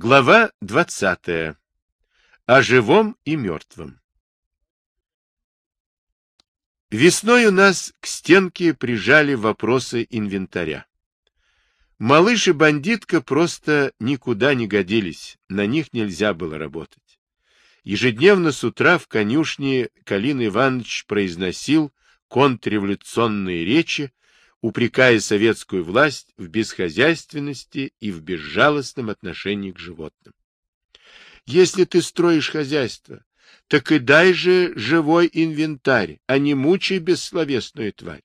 Глава 20. О живом и мертвом. Весной у нас к стенке прижали вопросы инвентаря. Малыш и бандитка просто никуда не годились, на них нельзя было работать. Ежедневно с утра в конюшне Калин Иванович произносил контрреволюционные речи, упрекая советскую власть в бесхозяйственности и в безжалостном отношении к животным. Если ты строишь хозяйство, так и дай же живой инвентарь, а не мучай бессловесную тварь.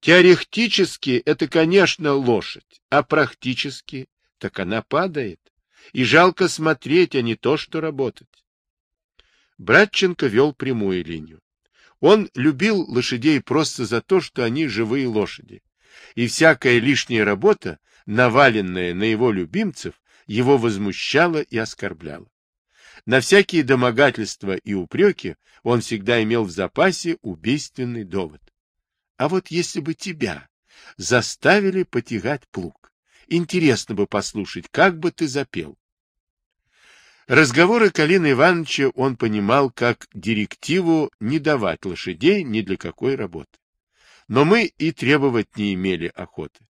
Теоретически это, конечно, лошадь, а практически так она падает. И жалко смотреть, а не то, что работать. Братченко вел прямую линию. Он любил лошадей просто за то, что они живые лошади. И всякая лишняя работа, наваленная на его любимцев, его возмущала и оскорбляла. На всякие домогательства и упреки он всегда имел в запасе убийственный довод. А вот если бы тебя заставили потягать плуг, интересно бы послушать, как бы ты запел. Разговоры Калины Ивановича он понимал как директиву не давать лошадей ни для какой работы. Но мы и требовать не имели охоты.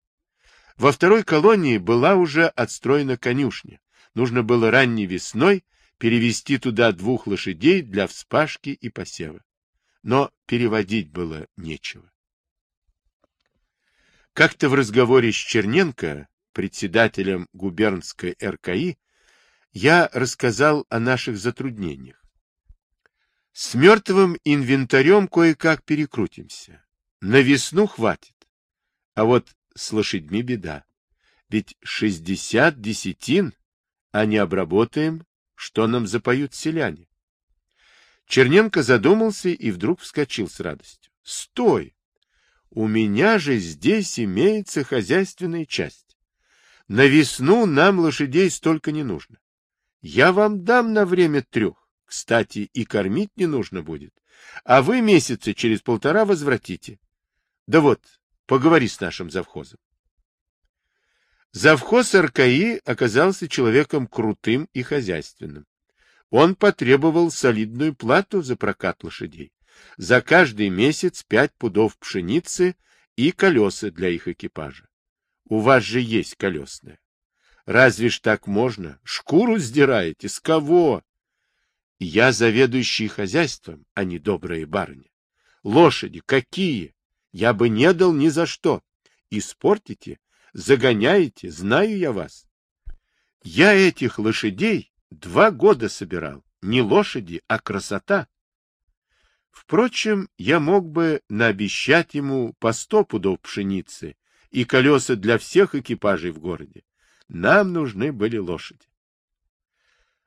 Во второй колонии была уже отстроена конюшня. Нужно было ранней весной перевести туда двух лошадей для вспашки и посева. Но переводить было нечего. Как-то в разговоре с Черненко, председателем губернской РКИ, я рассказал о наших затруднениях. С мертвым инвентарем кое-как перекрутимся. На весну хватит. А вот с лошадьми беда. Ведь шестьдесят десятин, а не обработаем, что нам запоют селяне. Черненко задумался и вдруг вскочил с радостью. — Стой! У меня же здесь имеется хозяйственная часть. На весну нам лошадей столько не нужно. Я вам дам на время трех. Кстати, и кормить не нужно будет. А вы месяца через полтора возвратите. Да вот, поговори с нашим завхозом. Завхоз РКИ оказался человеком крутым и хозяйственным. Он потребовал солидную плату за прокат лошадей. За каждый месяц пять пудов пшеницы и колеса для их экипажа. У вас же есть колесная. Разве ж так можно? Шкуру сдираете? С кого? Я заведующий хозяйством, а не добрая барыня. Лошади какие? Я бы не дал ни за что. Испортите, загоняете, знаю я вас. Я этих лошадей два года собирал. Не лошади, а красота. Впрочем, я мог бы наобещать ему по сто пудов пшеницы и колеса для всех экипажей в городе. Нам нужны были лошади.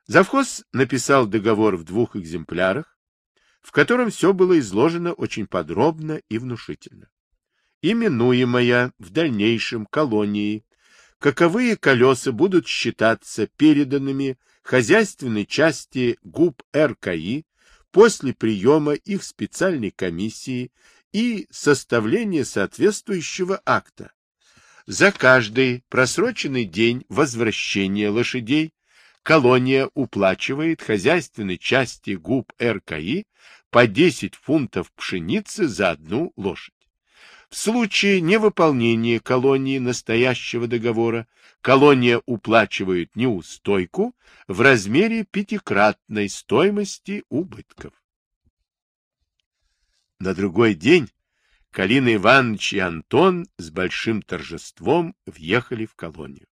Завхоз написал договор в двух экземплярах, в котором все было изложено очень подробно и внушительно. Именуемая в дальнейшем колонией, каковые колеса будут считаться переданными хозяйственной части ГУП РКИ после приема их специальной комиссии и составления соответствующего акта, за каждый просроченный день возвращения лошадей колония уплачивает хозяйственной части ГУП РКИ по 10 фунтов пшеницы за одну лошадь. В случае невыполнения колонии настоящего договора колония уплачивает неустойку в размере пятикратной стоимости убытков. На другой день Калина Иванович и Антон с большим торжеством въехали в колонию.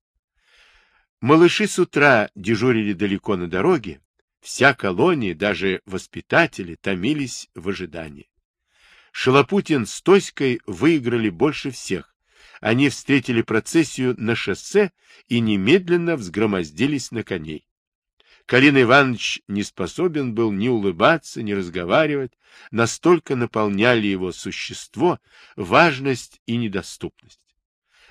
Малыши с утра дежурили далеко на дороге, вся колония, даже воспитатели, томились в ожидании. Шалопутин с Тоськой выиграли больше всех. Они встретили процессию на шоссе и немедленно взгромоздились на коней. Калин Иванович не способен был ни улыбаться, ни разговаривать, настолько наполняли его существо важность и недоступность.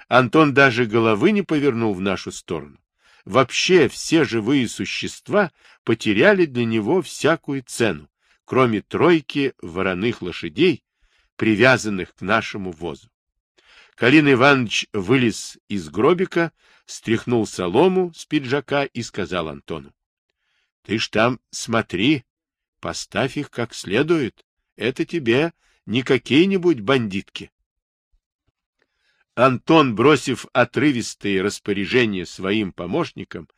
Антон даже головы не повернул в нашу сторону. Вообще все живые существа потеряли для него всякую цену, кроме тройки вороных лошадей, привязанных к нашему возу. Калин Иванович вылез из гробика, стряхнул солому с пиджака и сказал Антону. — Ты ж там смотри, поставь их как следует. Это тебе не какие-нибудь бандитки. Антон, бросив отрывистые распоряжения своим помощникам,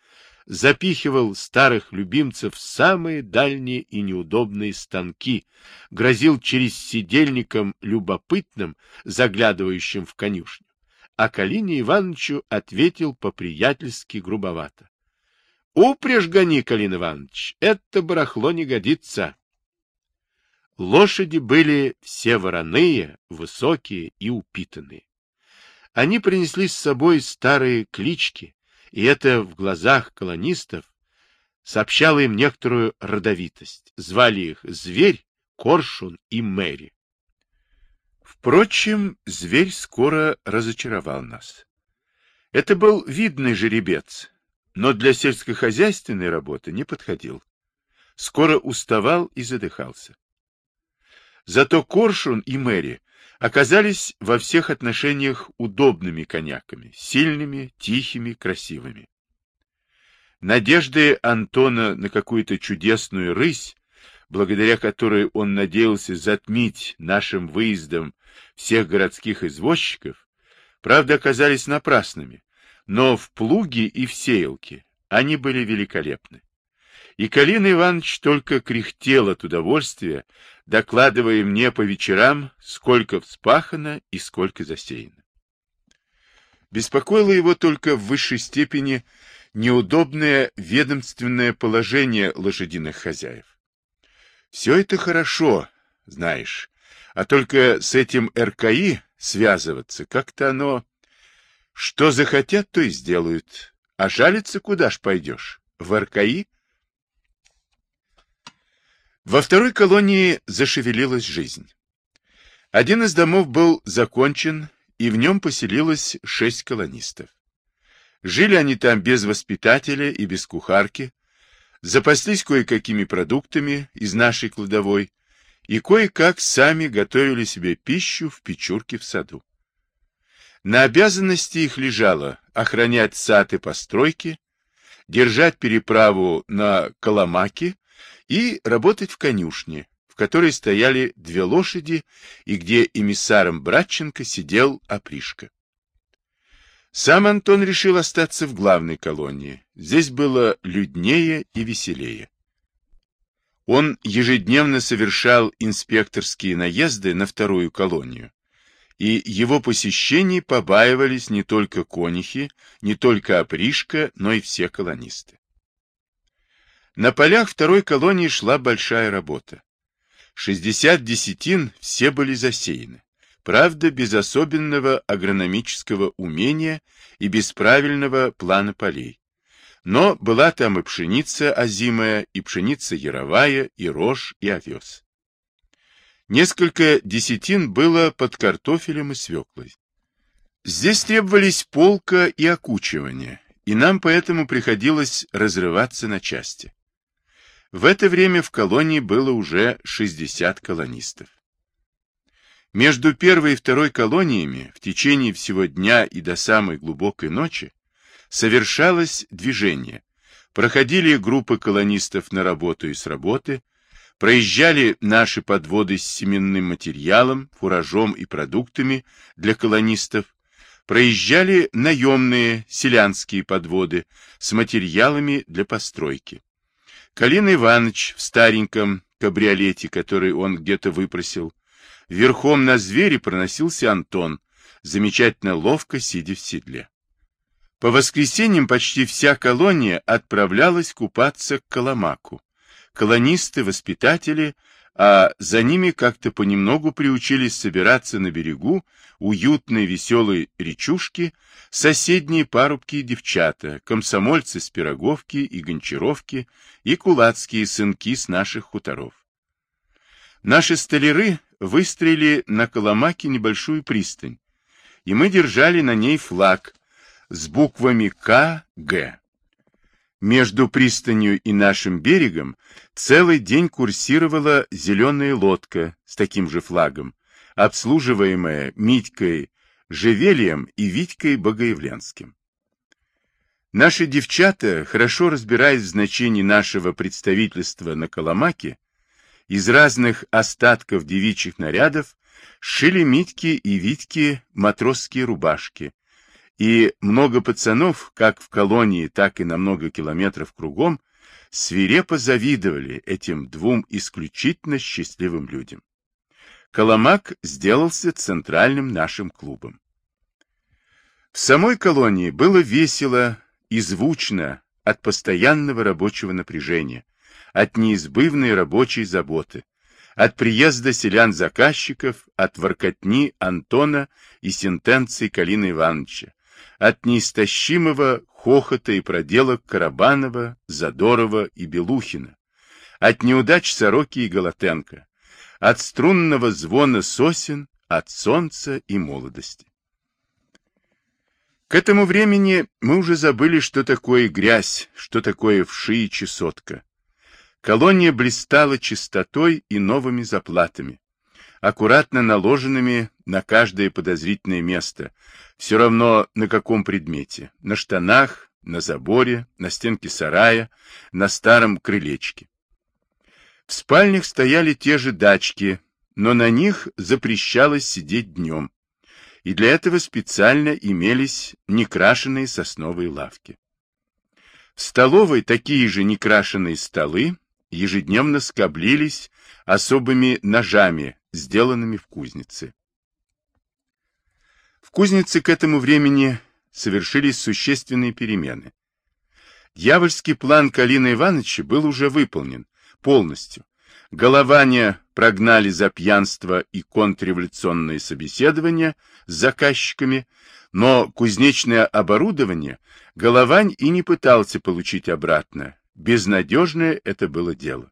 запихивал старых любимцев в самые дальние и неудобные станки, грозил через сидельником любопытным, заглядывающим в конюшню. А Калине Ивановичу ответил по-приятельски грубовато. — Упряжь гони, Калин Иванович, это барахло не годится. Лошади были все вороные, высокие и упитанные. Они принесли с собой старые клички, и это в глазах колонистов сообщало им некоторую родовитость. Звали их Зверь, Коршун и Мэри. Впрочем, Зверь скоро разочаровал нас. Это был видный жеребец, но для сельскохозяйственной работы не подходил. Скоро уставал и задыхался. Зато Коршун и Мэри оказались во всех отношениях удобными коняками, сильными, тихими, красивыми. Надежды Антона на какую-то чудесную рысь, благодаря которой он надеялся затмить нашим выездом всех городских извозчиков, правда, оказались напрасными, но в плуге и в сеялке они были великолепны. И Калин Иванович только кряхтел от удовольствия, докладывая мне по вечерам, сколько вспахано и сколько засеяно. Беспокоило его только в высшей степени неудобное ведомственное положение лошадиных хозяев. Все это хорошо, знаешь, а только с этим РКИ связываться как-то оно... Что захотят, то и сделают. А жалиться куда ж пойдешь? В РКИ? Во второй колонии зашевелилась жизнь. Один из домов был закончен, и в нем поселилось шесть колонистов. Жили они там без воспитателя и без кухарки, запаслись кое-какими продуктами из нашей кладовой и кое-как сами готовили себе пищу в печурке в саду. На обязанности их лежало охранять сад и постройки, держать переправу на Коломаке и работать в конюшне, в которой стояли две лошади и где эмиссаром Братченко сидел опришка. Сам Антон решил остаться в главной колонии. Здесь было люднее и веселее. Он ежедневно совершал инспекторские наезды на вторую колонию, и его посещений побаивались не только конихи, не только опришка, но и все колонисты. На полях второй колонии шла большая работа. 60 десятин все были засеяны. Правда, без особенного агрономического умения и без правильного плана полей. Но была там и пшеница озимая, и пшеница яровая, и рожь, и овес. Несколько десятин было под картофелем и свеклой. Здесь требовались полка и окучивание, и нам поэтому приходилось разрываться на части. В это время в колонии было уже 60 колонистов. Между первой и второй колониями в течение всего дня и до самой глубокой ночи совершалось движение. Проходили группы колонистов на работу и с работы, проезжали наши подводы с семенным материалом, фуражом и продуктами для колонистов, проезжали наемные селянские подводы с материалами для постройки. Калин Иванович в стареньком кабриолете, который он где-то выпросил, верхом на звере проносился Антон, замечательно ловко сидя в седле. По воскресеньям почти вся колония отправлялась купаться к Коломаку. Колонисты, воспитатели а за ними как-то понемногу приучились собираться на берегу уютной веселой речушки соседние парубки и девчата, комсомольцы с Пироговки и Гончаровки и кулацкие сынки с наших хуторов. Наши столяры выстроили на Коломаке небольшую пристань, и мы держали на ней флаг с буквами К, Г. Между пристанью и нашим берегом целый день курсировала зеленая лодка с таким же флагом, обслуживаемая Митькой Живелием и Витькой Богоявленским. Наши девчата, хорошо разбираясь в значении нашего представительства на Коломаке, из разных остатков девичьих нарядов шили Митьки и Витьки матросские рубашки, и много пацанов, как в колонии, так и на много километров кругом, свирепо завидовали этим двум исключительно счастливым людям. Коломак сделался центральным нашим клубом. В самой колонии было весело и звучно от постоянного рабочего напряжения, от неизбывной рабочей заботы, от приезда селян-заказчиков, от воркотни Антона и сентенций Калины Ивановича, от неистощимого хохота и проделок Карабанова, Задорова и Белухина, от неудач Сороки и Голотенко, от струнного звона сосен, от солнца и молодости. К этому времени мы уже забыли, что такое грязь, что такое вши и чесотка. Колония блистала чистотой и новыми заплатами, аккуратно наложенными на каждое подозрительное место, все равно на каком предмете, на штанах, на заборе, на стенке сарая, на старом крылечке. В спальнях стояли те же дачки, но на них запрещалось сидеть днем, и для этого специально имелись некрашенные сосновые лавки. В столовой такие же некрашенные столы ежедневно скоблились особыми ножами, сделанными в кузнице. В кузнице к этому времени совершились существенные перемены. Дьявольский план Калина Ивановича был уже выполнен полностью. Голования прогнали за пьянство и контрреволюционные собеседования с заказчиками, но кузнечное оборудование Головань и не пытался получить обратно. Безнадежное это было дело.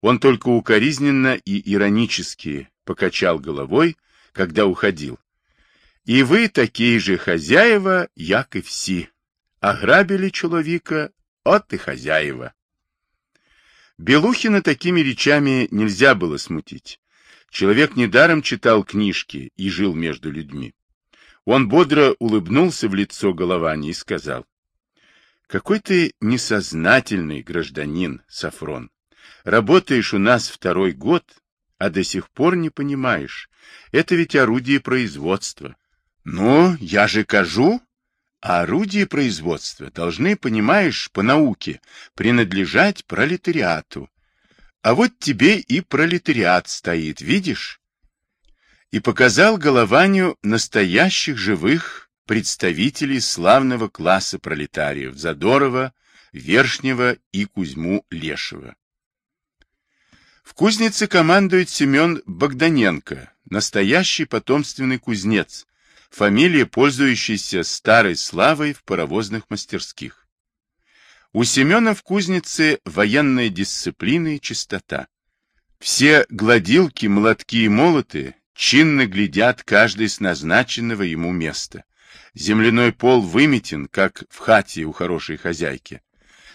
Он только укоризненно и иронически покачал головой, когда уходил. И вы такие же хозяева, як и все. Ограбили человека, от и хозяева. Белухина такими речами нельзя было смутить. Человек недаром читал книжки и жил между людьми. Он бодро улыбнулся в лицо Головани и сказал, «Какой ты несознательный гражданин, Сафрон. Работаешь у нас второй год, а до сих пор не понимаешь. Это ведь орудие производства. Ну, я же кажу, а орудия производства должны, понимаешь, по науке, принадлежать пролетариату. А вот тебе и пролетариат стоит, видишь? И показал Голованию настоящих живых представителей славного класса пролетариев Задорова, Вершнего и Кузьму Лешего. В кузнице командует Семен Богданенко, настоящий потомственный кузнец, фамилия, пользующаяся старой славой в паровозных мастерских. У Семена в кузнице военная дисциплина и чистота. Все гладилки, молотки и молоты чинно глядят каждый с назначенного ему места. Земляной пол выметен, как в хате у хорошей хозяйки.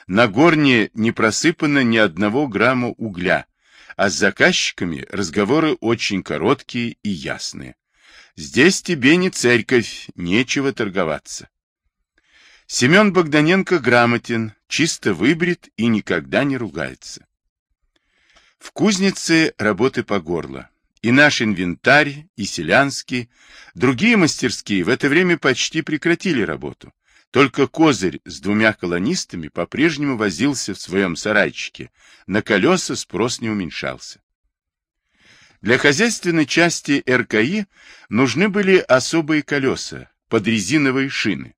На горне не просыпано ни одного грамма угля, а с заказчиками разговоры очень короткие и ясные. Здесь тебе не церковь, нечего торговаться. Семен Богданенко грамотен, чисто выбрит и никогда не ругается. В кузнице работы по горло. И наш инвентарь, и селянский, другие мастерские в это время почти прекратили работу. Только Козырь с двумя колонистами по-прежнему возился в своем сарайчике. На колеса спрос не уменьшался. Для хозяйственной части РКИ нужны были особые колеса, подрезиновые шины.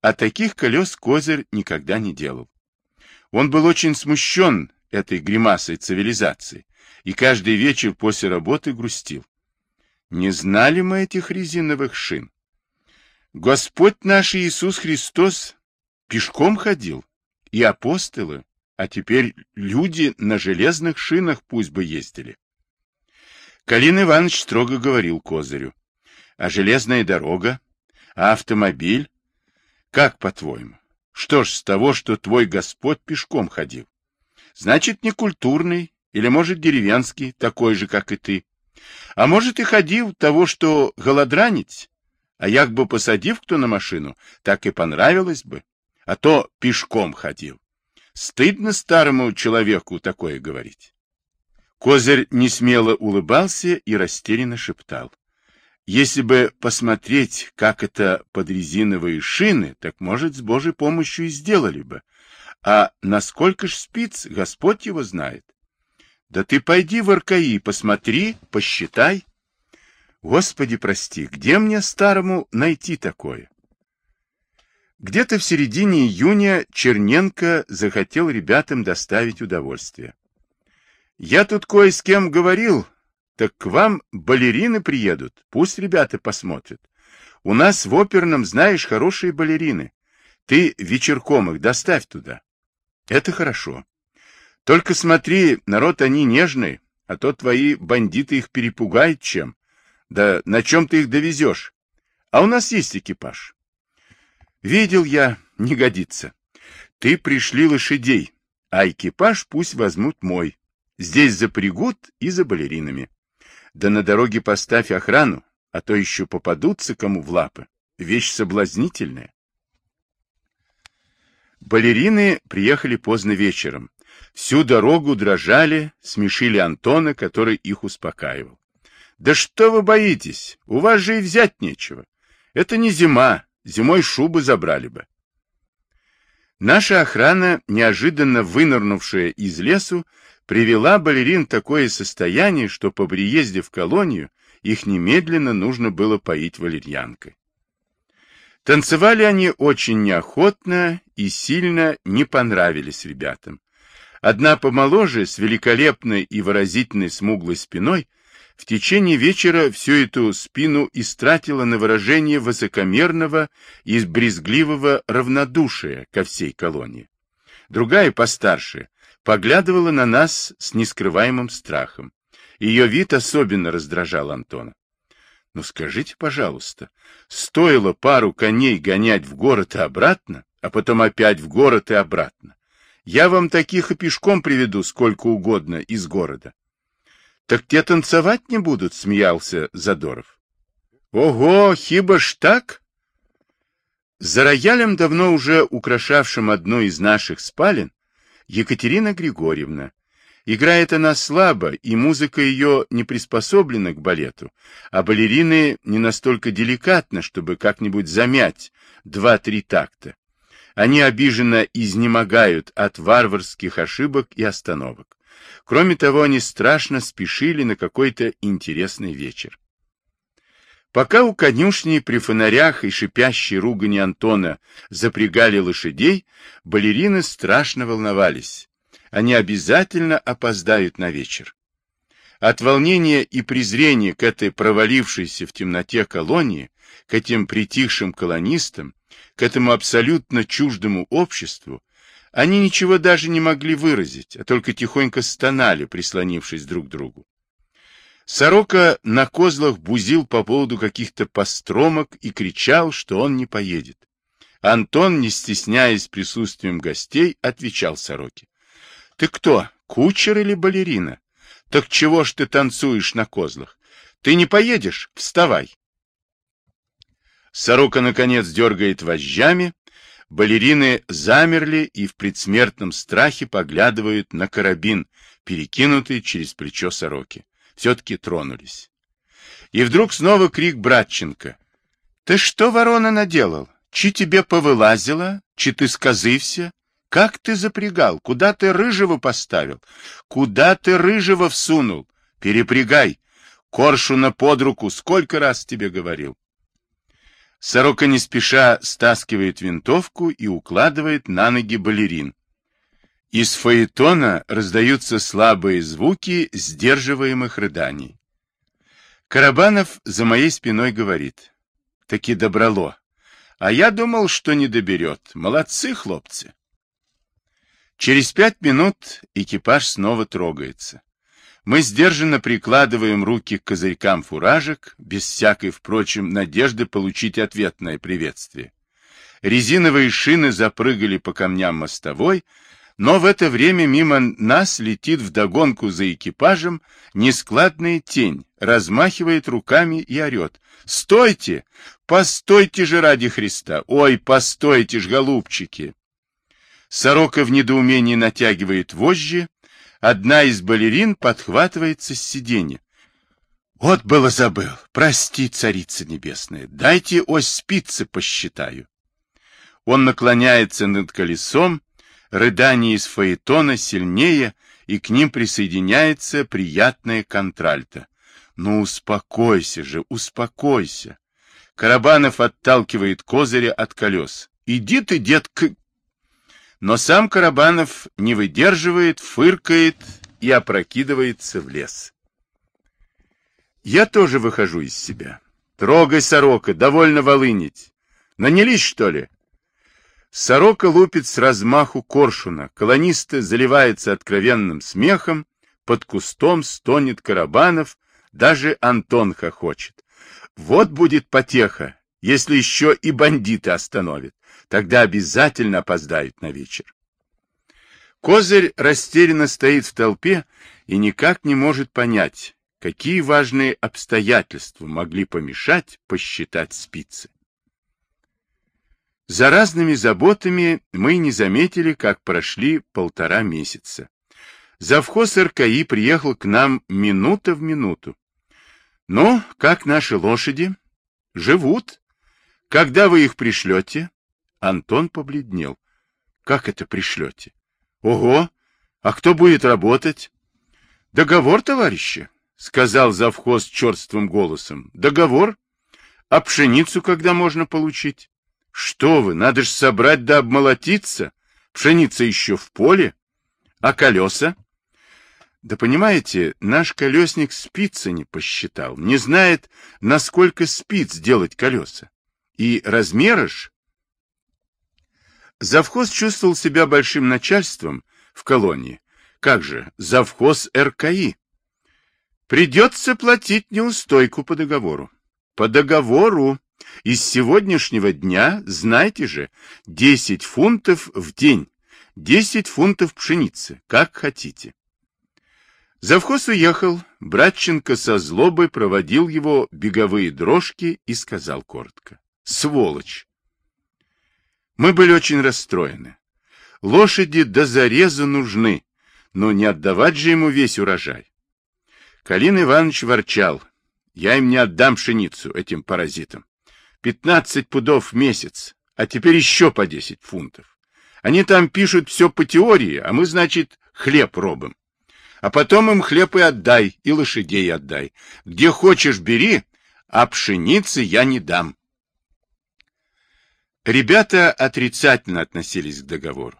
А таких колес Козырь никогда не делал. Он был очень смущен этой гримасой цивилизации и каждый вечер после работы грустил. Не знали мы этих резиновых шин. Господь наш Иисус Христос пешком ходил, и апостолы, а теперь люди на железных шинах пусть бы ездили. Калин Иванович строго говорил Козырю. А железная дорога? А автомобиль? Как, по-твоему? Что ж с того, что твой Господь пешком ходил? Значит, не культурный, или, может, деревенский, такой же, как и ты. А может, и ходил того, что голодранить? А як бы посадив кто на машину, так и понравилось бы. а то пешком ходил. Стыдно старому человеку такое говорить. Козырь несмело улыбался и растерянно шептал. Если бы посмотреть, как это под резиновые шины, так, может, с Божьей помощью и сделали бы. А насколько ж спиц, Господь его знает. Да ты пойди в РКИ, посмотри, посчитай. Господи, прости, где мне старому найти такое? Где-то в середине июня Черненко захотел ребятам доставить удовольствие. Я тут кое с кем говорил, так к вам балерины приедут, пусть ребята посмотрят. У нас в оперном, знаешь, хорошие балерины. Ты вечерком их доставь туда. Это хорошо. Только смотри, народ они нежный, а то твои бандиты их перепугают чем. Да на чем ты их довезешь? А у нас есть экипаж. Видел я, не годится. Ты пришли лошадей, а экипаж пусть возьмут мой. Здесь запрягут и за балеринами. Да на дороге поставь охрану, а то еще попадутся кому в лапы. Вещь соблазнительная. Балерины приехали поздно вечером. Всю дорогу дрожали, смешили Антона, который их успокаивал. Да что вы боитесь? У вас же и взять нечего. Это не зима, зимой шубы забрали бы. Наша охрана, неожиданно вынырнувшая из лесу, привела балерин в такое состояние, что по приезде в колонию их немедленно нужно было поить валерьянкой. Танцевали они очень неохотно и сильно не понравились ребятам. Одна помоложе, с великолепной и выразительной смуглой спиной, в течение вечера всю эту спину истратила на выражение высокомерного и брезгливого равнодушия ко всей колонии. Другая, постарше, поглядывала на нас с нескрываемым страхом. Ее вид особенно раздражал Антона. Ну скажите, пожалуйста, стоило пару коней гонять в город и обратно, а потом опять в город и обратно. Я вам таких и пешком приведу сколько угодно из города. Так те танцевать не будут, смеялся Задоров. Ого, хиба ж так? За роялем, давно уже украшавшим одну из наших спален, Екатерина Григорьевна, Играет она слабо, и музыка ее не приспособлена к балету, а балерины не настолько деликатны, чтобы как-нибудь замять два-три такта. Они обиженно изнемогают от варварских ошибок и остановок. Кроме того, они страшно спешили на какой-то интересный вечер. Пока у конюшни при фонарях и шипящей ругани Антона запрягали лошадей, балерины страшно волновались они обязательно опоздают на вечер. От волнения и презрения к этой провалившейся в темноте колонии, к этим притихшим колонистам, к этому абсолютно чуждому обществу, они ничего даже не могли выразить, а только тихонько стонали, прислонившись друг к другу. Сорока на козлах бузил по поводу каких-то постромок и кричал, что он не поедет. Антон, не стесняясь присутствием гостей, отвечал Сороке. Ты кто, кучер или балерина? Так чего ж ты танцуешь на козлах? Ты не поедешь? Вставай. Сорока, наконец, дергает вожжами. Балерины замерли и в предсмертном страхе поглядывают на карабин, перекинутый через плечо сороки. Все-таки тронулись. И вдруг снова крик Братченко. «Ты что, ворона, наделал? Чи тебе повылазило? Чи ты сказывся? Как ты запрягал? Куда ты рыжего поставил? Куда ты рыжего всунул? Перепрягай. Коршуна под руку. Сколько раз тебе говорил? Сорока не спеша стаскивает винтовку и укладывает на ноги балерин. Из фаэтона раздаются слабые звуки сдерживаемых рыданий. Карабанов за моей спиной говорит. Таки добрало. А я думал, что не доберет. Молодцы, хлопцы. Через пять минут экипаж снова трогается. Мы сдержанно прикладываем руки к козырькам фуражек, без всякой, впрочем, надежды получить ответное приветствие. Резиновые шины запрыгали по камням мостовой, Но в это время мимо нас летит вдогонку за экипажем нескладная тень, размахивает руками и орет. «Стойте! Постойте же ради Христа! Ой, постойте ж, голубчики!» Сорока в недоумении натягивает вожжи, одна из балерин подхватывается с сиденья. Вот было забыл. Прости, царица небесная, дайте ось спицы посчитаю. Он наклоняется над колесом, рыдание из фаэтона сильнее, и к ним присоединяется приятная контральта. Ну, успокойся же, успокойся. Карабанов отталкивает козыря от колес. Иди ты, дед, к... Но сам Карабанов не выдерживает, фыркает и опрокидывается в лес. Я тоже выхожу из себя. Трогай, сорока, довольно волынить. Нанялись, что ли? Сорока лупит с размаху коршуна, колонисты заливаются откровенным смехом, под кустом стонет Карабанов, даже Антон хохочет. Вот будет потеха, если еще и бандиты остановят. Тогда обязательно опоздают на вечер. Козырь растерянно стоит в толпе и никак не может понять, какие важные обстоятельства могли помешать посчитать спицы. За разными заботами мы не заметили, как прошли полтора месяца. Завхоз РКИ приехал к нам минута в минуту. Ну, как наши лошади? Живут. Когда вы их пришлете? Антон побледнел. Как это пришлете? Ого! А кто будет работать? Договор, товарищи, сказал завхоз черствым голосом. Договор? А пшеницу когда можно получить? Что вы, надо же собрать да обмолотиться. Пшеница еще в поле. А колеса? Да понимаете, наш колесник спицы не посчитал, не знает, насколько спиц сделать колеса. И размера ж. Завхоз чувствовал себя большим начальством в колонии. Как же, завхоз РКИ. Придется платить неустойку по договору. По договору. Из сегодняшнего дня, знаете же, 10 фунтов в день, 10 фунтов пшеницы, как хотите. Завхоз уехал, Братченко со злобой проводил его беговые дрожки и сказал коротко. Сволочь! Мы были очень расстроены. Лошади до зареза нужны, но не отдавать же ему весь урожай. Калин Иванович ворчал. Я им не отдам пшеницу, этим паразитам. Пятнадцать пудов в месяц, а теперь еще по десять фунтов. Они там пишут все по теории, а мы, значит, хлеб робим. А потом им хлеб и отдай, и лошадей отдай. Где хочешь бери, а пшеницы я не дам. Ребята отрицательно относились к договору.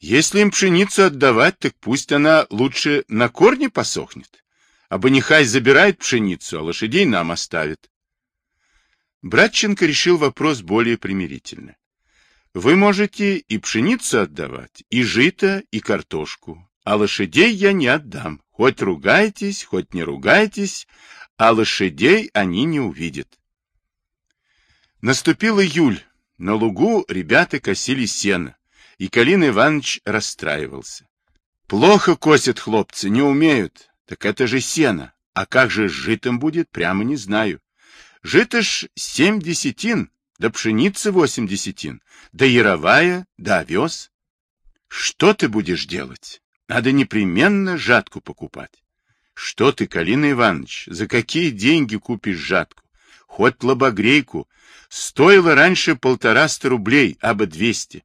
Если им пшеницу отдавать, так пусть она лучше на корне посохнет. А нехай забирает пшеницу, а лошадей нам оставит. Братченко решил вопрос более примирительно. Вы можете и пшеницу отдавать, и жито, и картошку, а лошадей я не отдам. Хоть ругайтесь, хоть не ругайтесь, а лошадей они не увидят. Наступил июль. На лугу ребята косили сено, и Калин Иванович расстраивался. Плохо косят хлопцы, не умеют. Так это же сено. А как же с житом будет, прямо не знаю. Жито ж семь десятин, да пшеницы восемь десятин, да яровая, да овес. Что ты будешь делать? Надо непременно жатку покупать. Что ты, Калина Иванович, за какие деньги купишь жатку? Хоть лобогрейку. Стоило раньше полтораста рублей, абы двести.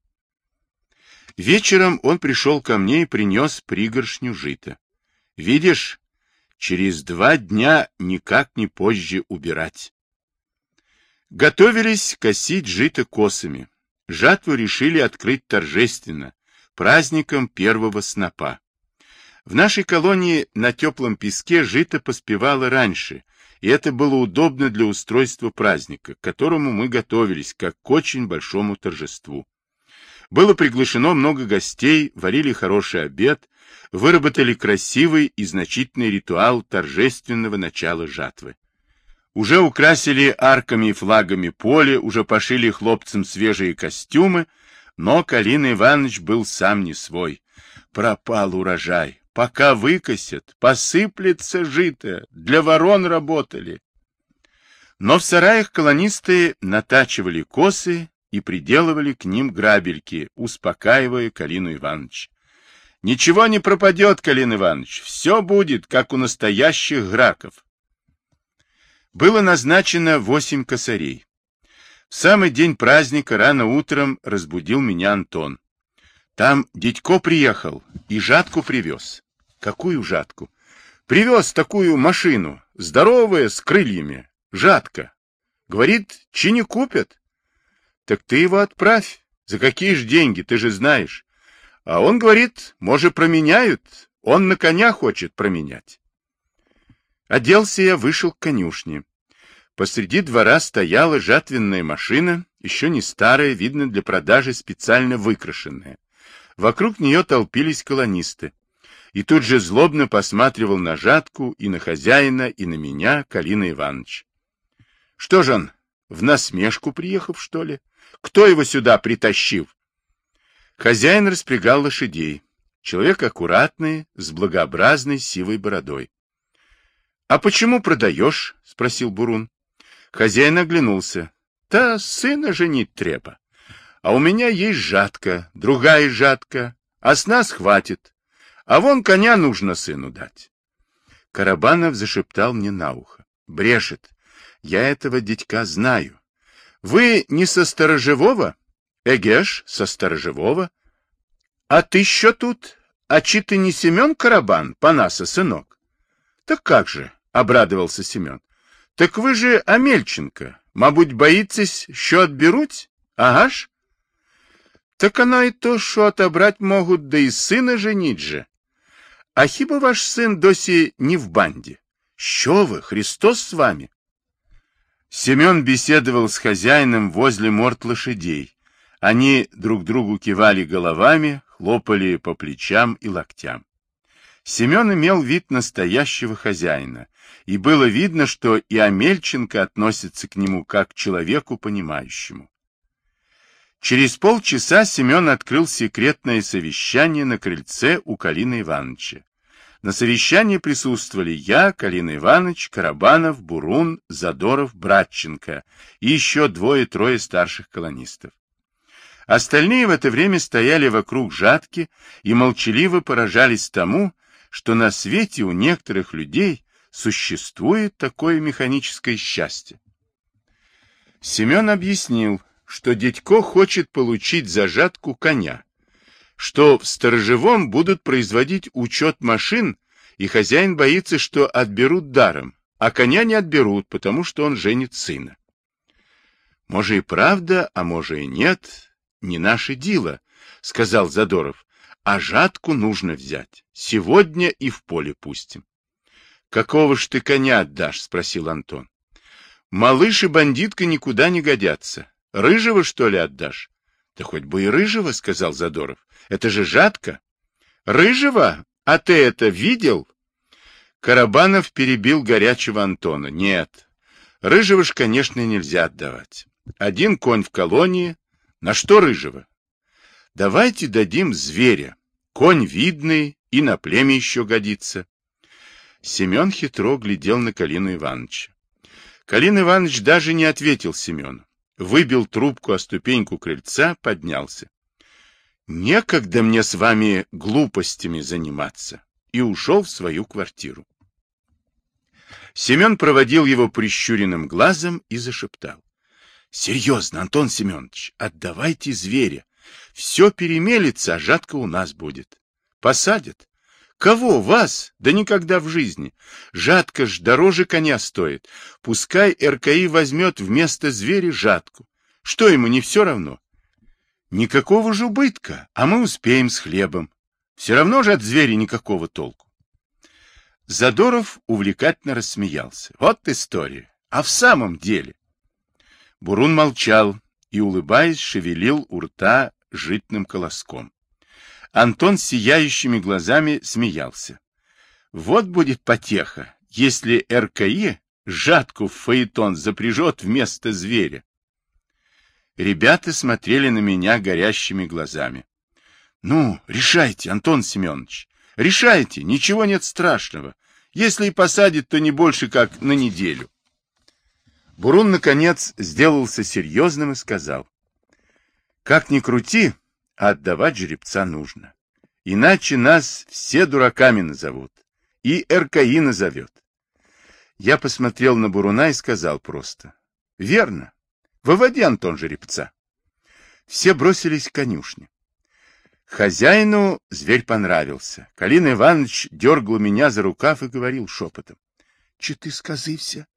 Вечером он пришел ко мне и принес пригоршню жита. Видишь, через два дня никак не позже убирать. Готовились косить жито косами. Жатву решили открыть торжественно, праздником первого снопа. В нашей колонии на теплом песке жито поспевало раньше, и это было удобно для устройства праздника, к которому мы готовились, как к очень большому торжеству. Было приглашено много гостей, варили хороший обед, выработали красивый и значительный ритуал торжественного начала жатвы. Уже украсили арками и флагами поле, уже пошили хлопцам свежие костюмы, Но Калин Иванович был сам не свой. Пропал урожай. Пока выкосят, посыплется жито. Для ворон работали. Но в сараях колонисты натачивали косы и приделывали к ним грабельки, успокаивая Калину Иванович. Ничего не пропадет, Калин Иванович, все будет, как у настоящих граков. Было назначено восемь косарей. В самый день праздника рано утром разбудил меня Антон. Там дядько приехал и жатку привез. Какую жатку? Привез такую машину, здоровая, с крыльями, жатка. Говорит, чи не купят? Так ты его отправь. За какие ж деньги, ты же знаешь. А он говорит, может, променяют. Он на коня хочет променять. Оделся я, вышел к конюшне. Посреди двора стояла жатвенная машина, еще не старая, видно, для продажи специально выкрашенная. Вокруг нее толпились колонисты. И тут же злобно посматривал на жатку и на хозяина, и на меня, Калина Иванович. Что же он, в насмешку приехав, что ли? Кто его сюда притащил? Хозяин распрягал лошадей. Человек аккуратный, с благообразной сивой бородой. — А почему продаешь? — спросил Бурун. Хозяин оглянулся. — Та сына женить треба. А у меня есть жатка, другая жатка, а с нас хватит. А вон коня нужно сыну дать. Карабанов зашептал мне на ухо. — Брешет. Я этого дядька знаю. Вы не со сторожевого? Эгеш, со сторожевого. А ты еще тут? А чи ты не Семен Карабан, Панаса сынок? Так как же, обрадовался Семен. Так вы же Амельченко. Мабуть, боитесь, що отберуть? Ага ж? Так оно и то, що отобрать могут, да и сына женить же. А хіба ваш сын досі не в банде? Що ви, Христос с вами? Семен беседовал с хозяином возле морд лошадей. Они друг другу кивали головами, хлопали по плечам и локтям. Семен имел вид настоящего хозяина, и было видно, что и Амельченко относится к нему как к человеку понимающему. Через полчаса Семен открыл секретное совещание на крыльце у Калины Ивановича. На совещании присутствовали я, Калина Иванович, Карабанов, Бурун, Задоров, Братченко и еще двое-трое старших колонистов. Остальные в это время стояли вокруг жатки и молчаливо поражались тому, что на свете у некоторых людей существует такое механическое счастье. Семен объяснил, что дядько хочет получить за жатку коня, что в сторожевом будут производить учет машин, и хозяин боится, что отберут даром, а коня не отберут, потому что он женит сына. Может и правда, а может и нет, не наше дело, сказал Задоров, а жатку нужно взять. Сегодня и в поле пустим. Какого ж ты коня отдашь? спросил Антон. Малыш и бандитка никуда не годятся. Рыжего, что ли, отдашь? Да хоть бы и рыжего, сказал Задоров. Это же жатка. Рыжего? А ты это видел? Карабанов перебил горячего Антона. Нет, рыжего ж, конечно, нельзя отдавать. Один конь в колонии. На что рыжего? Давайте дадим зверя. Конь видный и на племя еще годится. Семен хитро глядел на Калину Ивановича. Калин Иванович даже не ответил Семену выбил трубку о ступеньку крыльца, поднялся. «Некогда мне с вами глупостями заниматься», и ушел в свою квартиру. Семен проводил его прищуренным глазом и зашептал. «Серьезно, Антон Семенович, отдавайте зверя. Все перемелится, а жатка у нас будет. Посадят. Кого? Вас? Да никогда в жизни. Жатка ж дороже коня стоит. Пускай РКИ возьмет вместо зверя жатку. Что ему, не все равно? Никакого же убытка, а мы успеем с хлебом. Все равно же от зверя никакого толку. Задоров увлекательно рассмеялся. Вот история. А в самом деле? Бурун молчал и, улыбаясь, шевелил у рта житным колоском. Антон сияющими глазами смеялся. Вот будет потеха, если РКИ жатку в фаэтон запряжет вместо зверя. Ребята смотрели на меня горящими глазами. Ну, решайте, Антон Семенович, решайте, ничего нет страшного. Если и посадит, то не больше, как на неделю. Бурун, наконец, сделался серьезным и сказал. Как ни крути, отдавать жеребца нужно. Иначе нас все дураками назовут. И РКИ назовет. Я посмотрел на Буруна и сказал просто. Верно. Выводи, Антон, жеребца. Все бросились к конюшне. Хозяину зверь понравился. Калин Иванович дергал меня за рукав и говорил шепотом. — Че ты сказывся?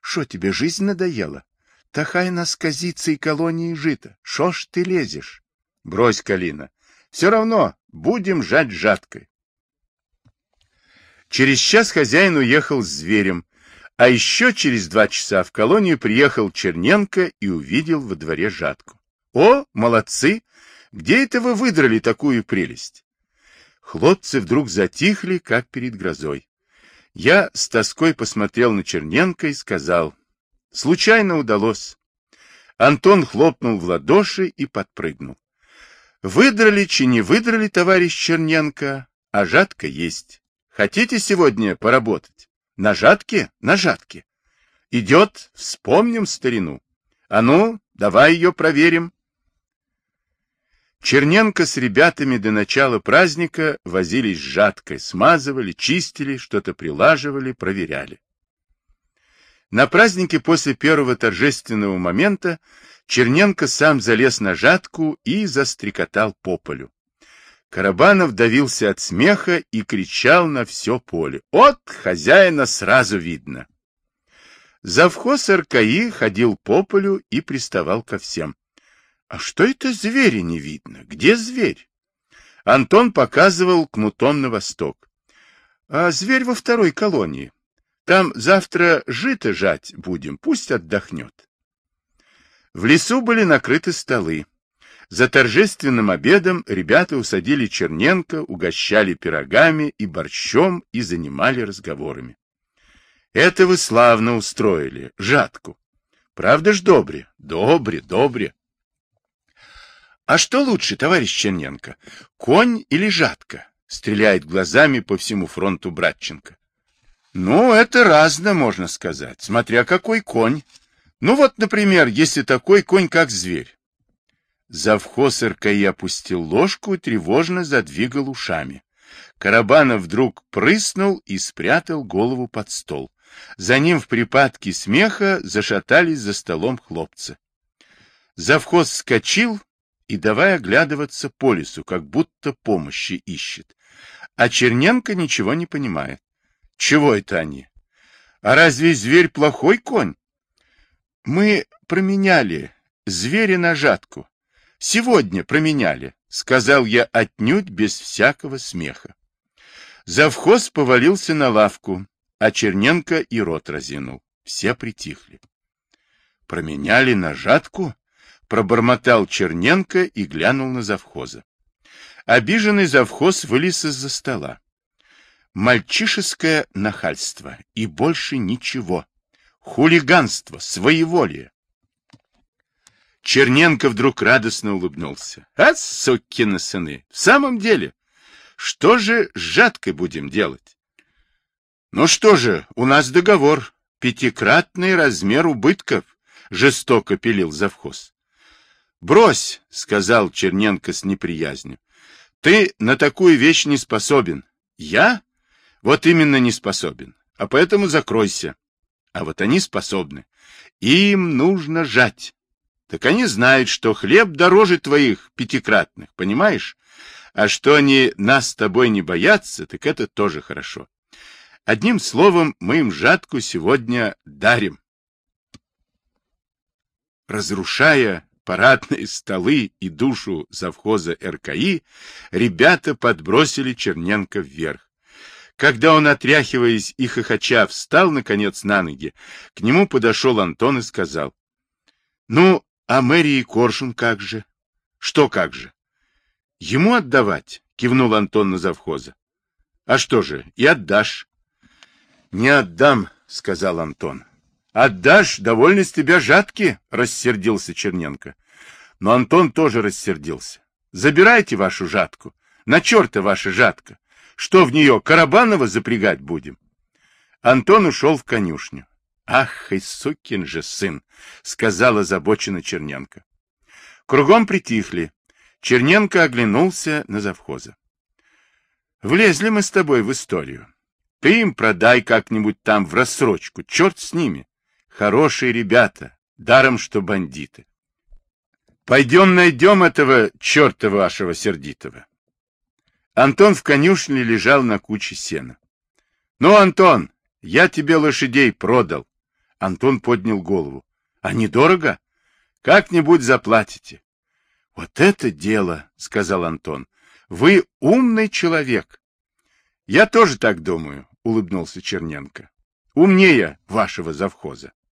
Шо тебе жизнь надоела? Тахай нас и колонии жито. Шо ж ты лезешь? Брось, Калина. Все равно будем жать жаткой. Через час хозяин уехал с зверем, а еще через два часа в колонию приехал Черненко и увидел во дворе жатку. О, молодцы! Где это вы выдрали такую прелесть? Хлопцы вдруг затихли, как перед грозой. Я с тоской посмотрел на Черненко и сказал, случайно удалось. Антон хлопнул в ладоши и подпрыгнул. Выдрали, чи не выдрали, товарищ Черненко, а жатка есть. Хотите сегодня поработать? На жатке? На жатке. Идет, вспомним старину. А ну, давай ее проверим. Черненко с ребятами до начала праздника возились с жаткой, смазывали, чистили, что-то прилаживали, проверяли. На празднике после первого торжественного момента Черненко сам залез на жатку и застрекотал по полю. Карабанов давился от смеха и кричал на все поле. «От хозяина сразу видно!» Завхоз РКИ ходил по полю и приставал ко всем. А что это звери не видно? Где зверь? Антон показывал кнутом на восток. А зверь во второй колонии. Там завтра жито жать будем, пусть отдохнет. В лесу были накрыты столы. За торжественным обедом ребята усадили Черненко, угощали пирогами и борщом и занимали разговорами. Это вы славно устроили, жатку. Правда ж добре? Добре, добре. А что лучше, товарищ Черненко, конь или жатка? Стреляет глазами по всему фронту Братченко. Ну, это разно, можно сказать, смотря какой конь. Ну вот, например, если такой конь, как зверь. Завхоз РКИ опустил ложку и тревожно задвигал ушами. Карабанов вдруг прыснул и спрятал голову под стол. За ним в припадке смеха зашатались за столом хлопцы. Завхоз вскочил и давай оглядываться по лесу, как будто помощи ищет. А Черненко ничего не понимает. Чего это они? А разве зверь плохой конь? Мы променяли зверя на жатку. Сегодня променяли, сказал я отнюдь без всякого смеха. Завхоз повалился на лавку, а Черненко и рот разинул. Все притихли. Променяли на жатку? Пробормотал Черненко и глянул на завхоза. Обиженный завхоз вылез из-за стола. Мальчишеское нахальство и больше ничего. Хулиганство, своеволие. Черненко вдруг радостно улыбнулся. А, сукины сыны, в самом деле, что же с жаткой будем делать? Ну что же, у нас договор, пятикратный размер убытков, жестоко пилил завхоз. Брось, сказал Черненко с неприязнью. Ты на такую вещь не способен. Я? Вот именно не способен. А поэтому закройся. А вот они способны. Им нужно жать. Так они знают, что хлеб дороже твоих пятикратных, понимаешь? А что они нас с тобой не боятся, так это тоже хорошо. Одним словом, мы им жатку сегодня дарим. Разрушая парадные столы и душу завхоза РКИ, ребята подбросили Черненко вверх. Когда он, отряхиваясь и хохоча, встал, наконец, на ноги, к нему подошел Антон и сказал, — Ну, а Мэри и Коршун как же? — Что как же? — Ему отдавать, — кивнул Антон на завхоза. — А что же, и отдашь. — Не отдам, — сказал Антон. Отдашь, довольно с тебя жатки, рассердился Черненко. Но Антон тоже рассердился. Забирайте вашу жатку. На черта ваша жатка. Что в нее, Карабанова запрягать будем? Антон ушел в конюшню. Ах, и сукин же сын, сказала озабоченно Черненко. Кругом притихли. Черненко оглянулся на завхоза. Влезли мы с тобой в историю. Ты им продай как-нибудь там в рассрочку, черт с ними. Хорошие ребята, даром что бандиты. Пойдем найдем этого черта вашего сердитого. Антон в конюшне лежал на куче сена. Ну, Антон, я тебе лошадей продал. Антон поднял голову. А недорого? Как-нибудь заплатите. Вот это дело, сказал Антон. Вы умный человек. Я тоже так думаю, улыбнулся Черненко. Умнее вашего завхоза.